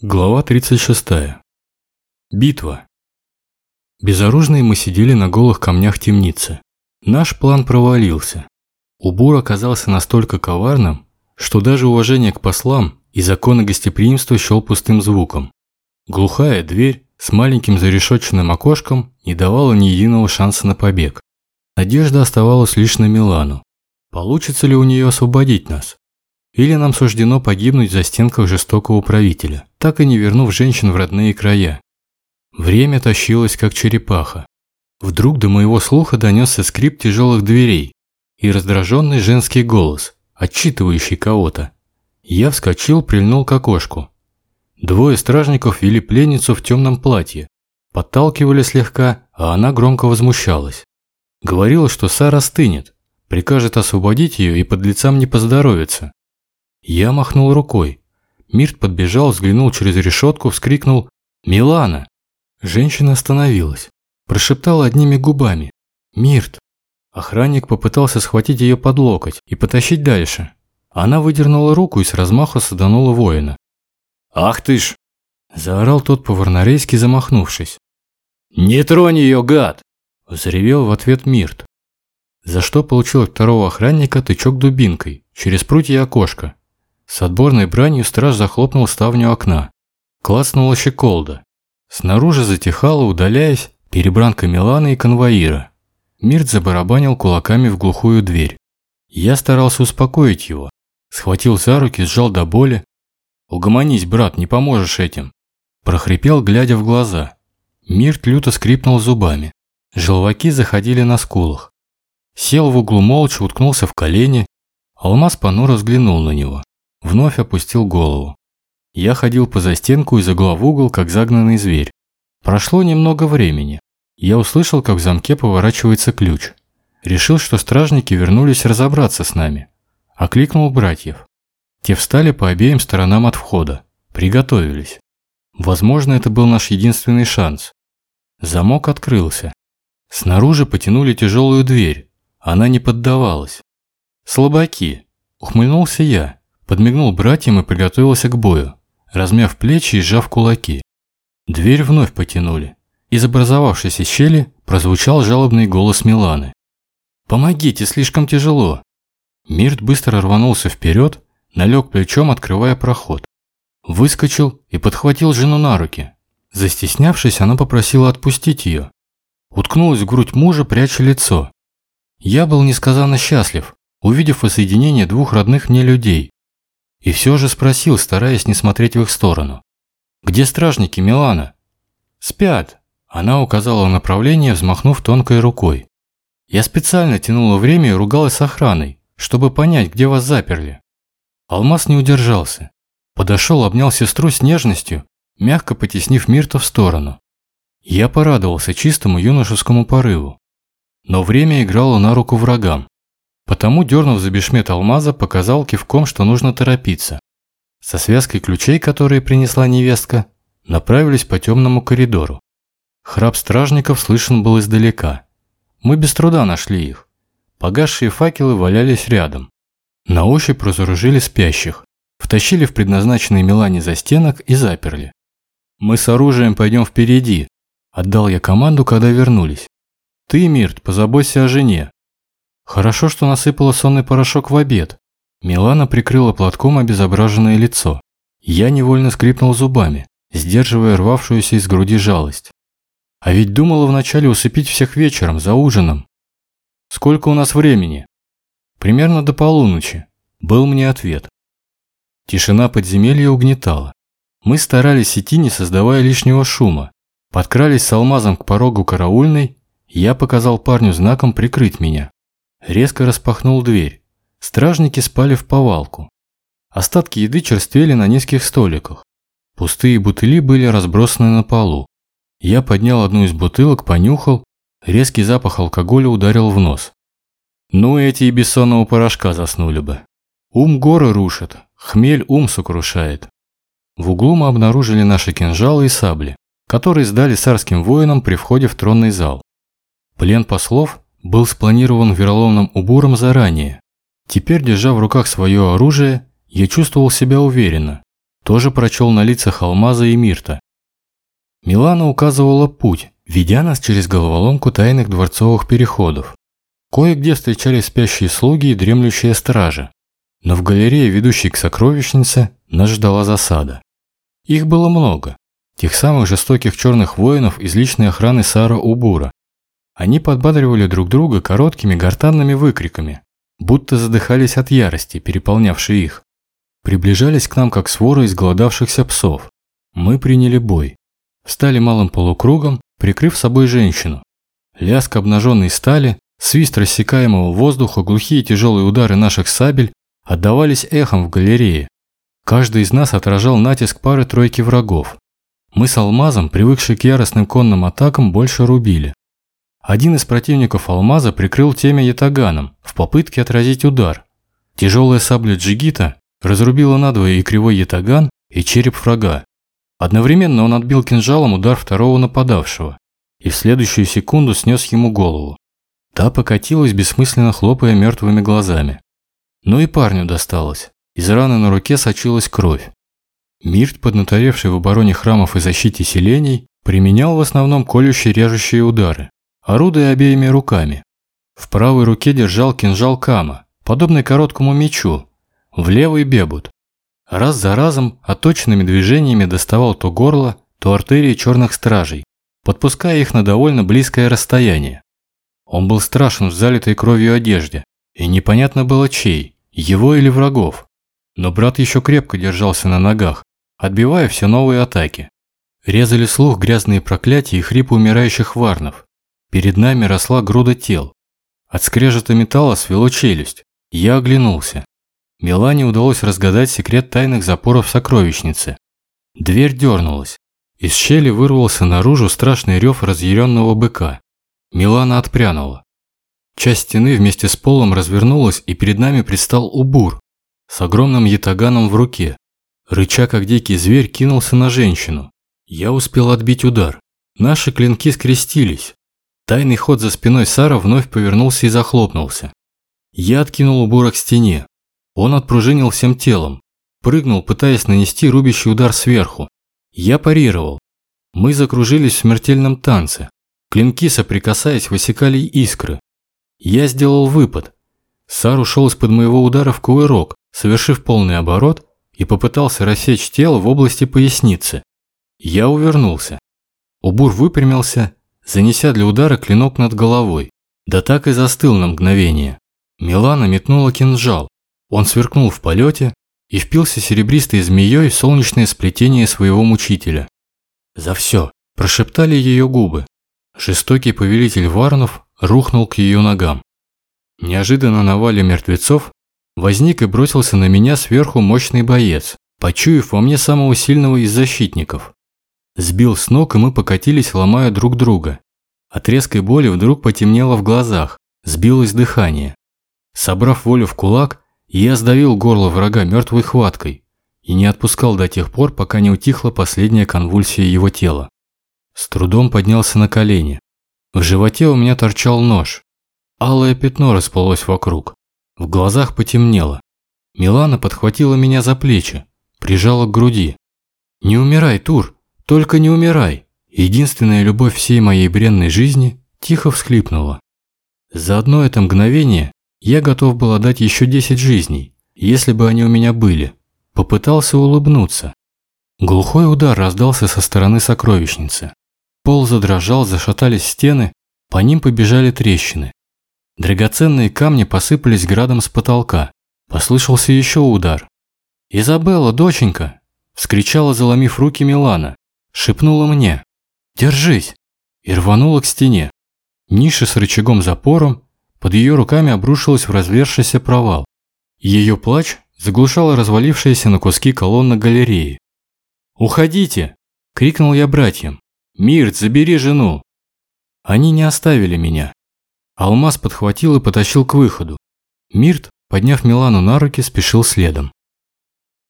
Глава 36. Битва. Безоружные мы сидели на голых камнях темницы. Наш план провалился. Убур оказался настолько коварным, что даже уважение к послам и законы гостеприимства счел пустым звуком. Глухая дверь с маленьким зарешетченным окошком не давала ни единого шанса на побег. Надежда оставалась лишь на Милану. Получится ли у нее освободить нас? Или нам суждено погибнуть за стенках жестокого правителя, так и не вернув женщин в родные края. Время тащилось, как черепаха. Вдруг до моего слуха донесся скрип тяжелых дверей и раздраженный женский голос, отчитывающий кого-то. Я вскочил, прильнул к окошку. Двое стражников вели пленницу в темном платье, подталкивали слегка, а она громко возмущалась. Говорила, что Сара стынет, прикажет освободить ее и под лицам не поздоровится. Я махнул рукой. Мирт подбежал, взглянул через решетку, вскрикнул «Милана!». Женщина остановилась, прошептала одними губами «Мирт!». Охранник попытался схватить ее под локоть и потащить дальше. Она выдернула руку и с размаху саданула воина. «Ах ты ж!» – заорал тот по-варнарейски, замахнувшись. «Не тронь ее, гад!» – взревел в ответ Мирт. За что получил от второго охранника тычок дубинкой через прутья окошка. С отборной бранью страж захлопнул ставню окна. Клацнула щеколда. Снаружи затихала, удаляясь, перебранка Милана и конвоира. Мирт забарабанил кулаками в глухую дверь. Я старался успокоить его. Схватил за руки, сжал до боли. «Угомонись, брат, не поможешь этим!» Прохрипел, глядя в глаза. Мирт люто скрипнул зубами. Желваки заходили на скулах. Сел в углу молча, уткнулся в колени. Алмаз понуро взглянул на него. Вновь опустил голову. Я ходил по застенку из угла в угол, как загнанный зверь. Прошло немного времени. Я услышал, как в замке поворачивается ключ. Решил, что стражники вернулись разобраться с нами. Окликнул братьев. Те встали по обеим сторонам от входа. Приготовились. Возможно, это был наш единственный шанс. Замок открылся. Снаружи потянули тяжелую дверь. Она не поддавалась. «Слабаки!» – ухмыльнулся я. Подмигнул братьям и приготовился к бою, размяв плечи и сжав кулаки. Дверь вновь потянули. Из образовавшейся щели прозвучал жалобный голос Миланы. «Помогите, слишком тяжело!» Мирт быстро рванулся вперед, налег плечом, открывая проход. Выскочил и подхватил жену на руки. Застеснявшись, она попросила отпустить ее. Уткнулась в грудь мужа, пряча лицо. Я был несказанно счастлив, увидев воссоединение двух родных мне людей. И все же спросил, стараясь не смотреть в их сторону. «Где стражники, Милана?» «Спят», – она указала направление, взмахнув тонкой рукой. Я специально тянула время и ругалась с охраной, чтобы понять, где вас заперли. Алмаз не удержался. Подошел, обнял сестру с нежностью, мягко потеснив Мирта в сторону. Я порадовался чистому юношескому порыву. Но время играло на руку врагам. Потому, дернув за бешмет алмаза, показал кивком, что нужно торопиться. Со связкой ключей, которые принесла невестка, направились по темному коридору. Храп стражников слышен был издалека. Мы без труда нашли их. Погасшие факелы валялись рядом. На ощупь разоружили спящих, втащили в предназначенный Милане застенок и заперли. «Мы с оружием пойдем впереди», – отдал я команду, когда вернулись. «Ты, Мирт, позаботься о жене, Хорошо, что насыпала сонный порошок в обед. Милана прикрыла платком обезображенное лицо. Я невольно скрипнул зубами, сдерживая рвавшуюся из груди жалость. А ведь думала вначале усыпить всех вечером, за ужином. Сколько у нас времени? Примерно до полуночи. Был мне ответ. Тишина подземелья угнетала. Мы старались идти, не создавая лишнего шума. Подкрались с алмазом к порогу караульной, я показал парню знаком прикрыть меня. Резко распахнул дверь. Стражники спали в повалку. Остатки еды черствели на низких столиках. Пустые бутыли были разбросаны на полу. Я поднял одну из бутылок, понюхал. Резкий запах алкоголя ударил в нос. Ну, эти и бессонного порошка заснули бы. Ум горы рушит, хмель ум сокрушает. В углу мы обнаружили наши кинжалы и сабли, которые сдали царским воинам при входе в тронный зал. Плен послов был спланирован вероломным убором заранее. Теперь, держа в руках свое оружие, я чувствовал себя уверенно. тоже прочел на лицах Алмаза и Мирта. Милана указывала путь, ведя нас через головоломку тайных дворцовых переходов. Кое-где встречались спящие слуги и дремлющие стражи. Но в галерее, ведущей к сокровищнице, нас ждала засада. Их было много. Тех самых жестоких черных воинов из личной охраны Сара Убура. Они подбадривали друг друга короткими гортанными выкриками, будто задыхались от ярости, переполнявшей их. Приближались к нам, как свора изголодавшихся псов. Мы приняли бой. Встали малым полукругом, прикрыв собой женщину. Лязг обнаженной стали, свист рассекаемого воздуха, глухие тяжелые удары наших сабель отдавались эхом в галерее. Каждый из нас отражал натиск пары-тройки врагов. Мы с Алмазом, привыкшие к яростным конным атакам, больше рубили. Один из противников Алмаза прикрыл темя ятаганом в попытке отразить удар. Тяжелая сабля джигита разрубила надвое и кривой ятаган, и череп врага. Одновременно он отбил кинжалом удар второго нападавшего и в следующую секунду снес ему голову. Та покатилась, бессмысленно хлопая мертвыми глазами. Но и парню досталось. Из раны на руке сочилась кровь. Мирт, поднаторевший в обороне храмов и защите селений, применял в основном колющие режущие удары, орудуя обеими руками. В правой руке держал кинжал Кама, подобный короткому мечу, в левый бебут. Раз за разом оточенными движениями доставал то горло, то артерии черных стражей, подпуская их на довольно близкое расстояние. Он был страшен в залитой кровью одежде, и непонятно было чей, его или врагов. Но брат еще крепко держался на ногах, отбивая все новые атаки. Резали слух грязные проклятия и хрипы умирающих варнов. Перед нами росла груда тел. От скрежета металла свело челюсть. Я оглянулся. Милане удалось разгадать секрет тайных запоров сокровищницы. Дверь дернулась. Из щели вырвался наружу страшный рев разъяренного быка. Милана отпрянула. Часть стены вместе с полом развернулась, и перед нами предстал Убур с огромным ятаганом в руке. Рыча, как дикий зверь, кинулся на женщину. Я успел отбить удар. Наши клинки скрестились. Тайный ход за спиной Сара вновь повернулся и захлопнулся. Я откинул Убура к стене. Он отпружинил всем телом. Прыгнул, пытаясь нанести рубящий удар сверху. Я парировал. Мы закружились в смертельном танце. Клинки, соприкасаясь, высекали искры. Я сделал выпад. Сар ушел из-под моего удара в кувырок, совершив полный оборот, и попытался рассечь тело в области поясницы. Я увернулся. Убур выпрямился, занеся для удара клинок над головой. Да так и застыл на мгновение. Милана метнула кинжал. Он сверкнул в полете и впился серебристой змеей в солнечное сплетение своего мучителя. «За все!» – прошептали ее губы. Жестокий повелитель Варнов рухнул к ее ногам. Неожиданно на вале мертвецов возник и бросился на меня сверху мощный боец, почуяв во мне самого сильного из защитников. Сбил с ног, и мы покатились, ломая друг друга. От резкой боли вдруг потемнело в глазах, сбилось дыхание. Собрав волю в кулак, я сдавил горло врага мертвой хваткой и не отпускал до тех пор, пока не утихла последняя конвульсия его тела. С трудом поднялся на колени. В животе у меня торчал нож. Алое пятно расплылось вокруг. В глазах потемнело. Милана подхватила меня за плечи, прижала к груди. «Не умирай, Тур, только не умирай!» Единственная любовь всей моей бренной жизни тихо всхлипнула. За одно это мгновение я готов был отдать еще десять жизней, если бы они у меня были. Попытался улыбнуться. Глухой удар раздался со стороны сокровищницы. Пол задрожал, зашатались стены, по ним побежали трещины. Драгоценные камни посыпались градом с потолка. Послышался еще удар. «Изабелла, доченька!» – вскричала, заломив руки Милана. Шепнула мне. «Держись!» и рванула к стене. Ниша с рычагом-запором, под ее руками обрушилась в развершийся провал. Ее плач заглушала развалившаяся на куски колонна галереи. «Уходите!» – крикнул я братьям. «Мирт, забери жену!» Они не оставили меня. Алмаз подхватил и потащил к выходу. Мирт, подняв Милану на руки, спешил следом.